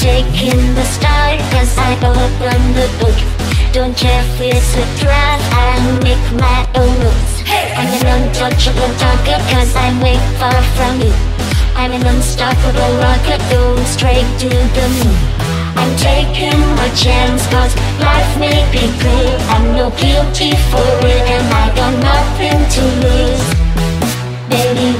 taking the star Cause I from the book. Don't care if it's a draft I make my own rules. Hey! I'm an untouchable target Cause I'm way far from you. I'm an unstoppable rocket Going straight to the moon. I'm taking my chance Cause life may be cruel. I'm no guilty for it And I got nothing to lose. Baby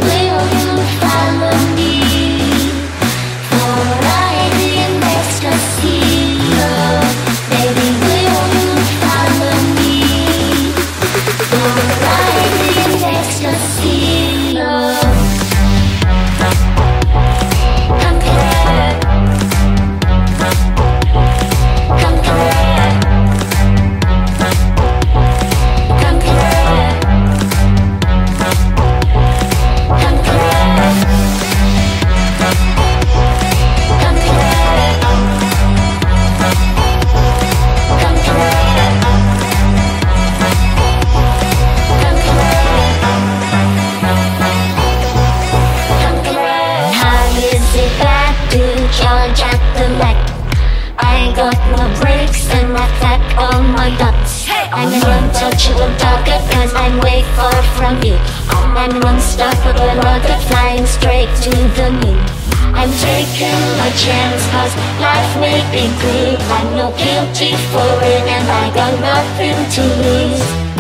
got no brakes and I've on my guts. I'm an untouchable target cause I'm way far from you. I'm an unstoppable rocket flying straight to the moon. I'm taking my chance cause life may be good. I'm no guilty for it and I got nothing to lose.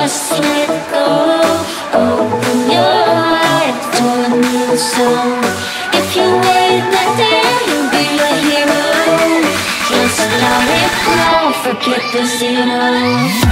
Just let go. Open your heart to a new song. If you wait that day, you'll be a hero. Just let it flow. Forget the zero.